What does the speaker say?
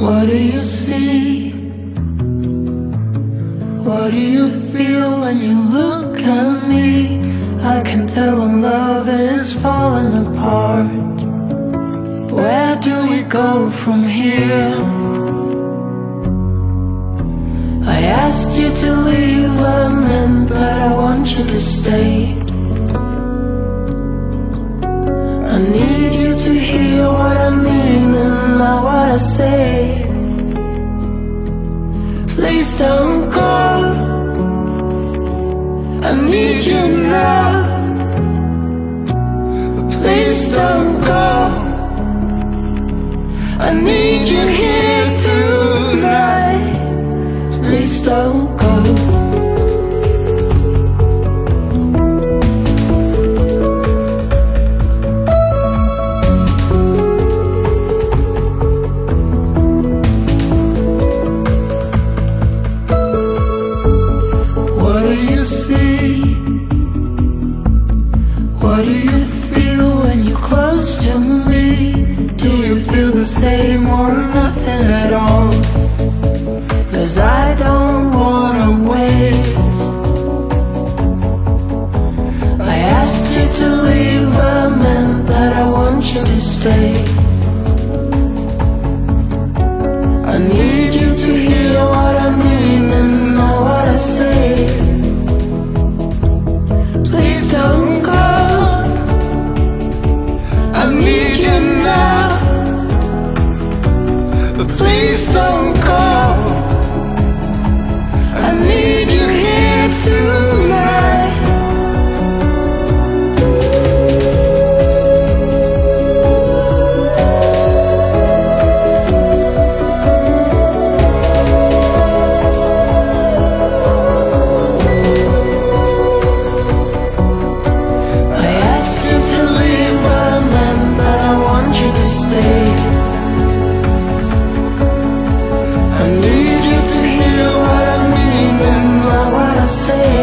What do you see? What do you feel when you look at me? I can tell when love is falling apart. Where do we go from here? I asked you to leave, I meant that I want you to stay. I need you to hear what I mean need you now. But Please don't go. I need you here What do you feel when you're close to me? Do you feel the same or nothing at all? Cause I don't wanna wait. I asked you to leave, I meant that I want you to stay. Please don't go. say